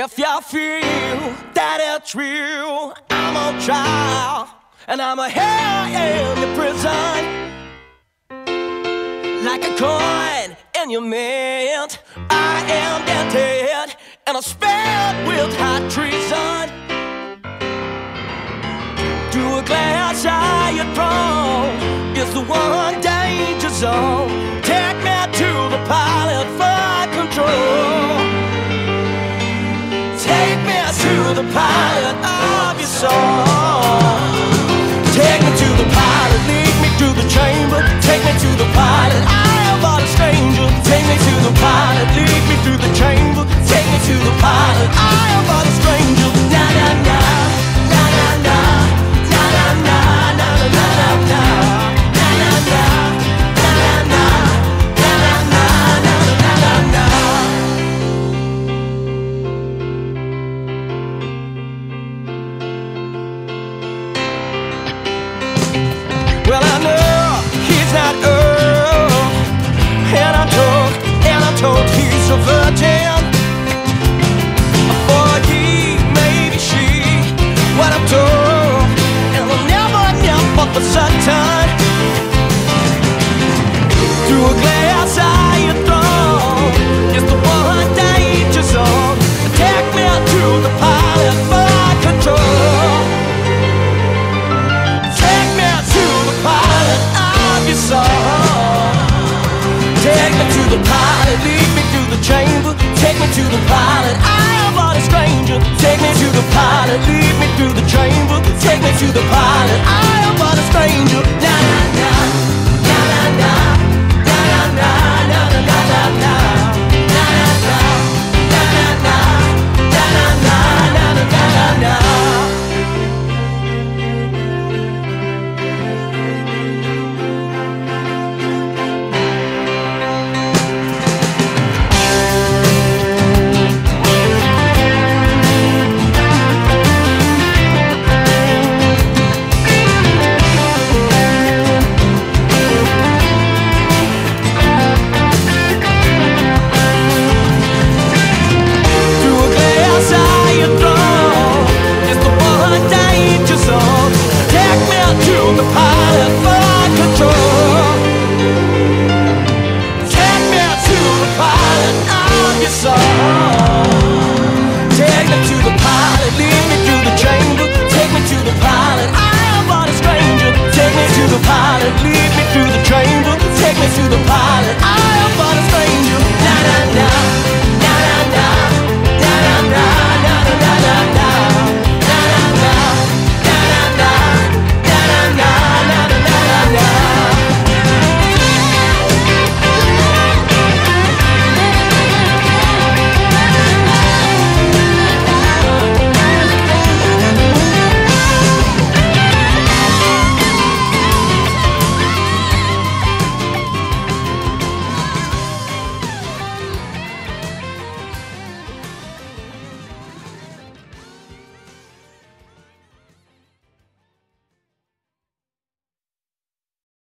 If you feel that it's real, I'm on trial and I'm a hell in your prison. Like a coin in your mint, I am dented and I'm spelled with hot treason. To a glass I had drawn is the one never for certain. Through a glass I had thrown is the one danger zone. Take me to the pilot for control. Take me to the pilot of your soul. Take me to the pilot, lead me through the chamber. Take me to the pilot, I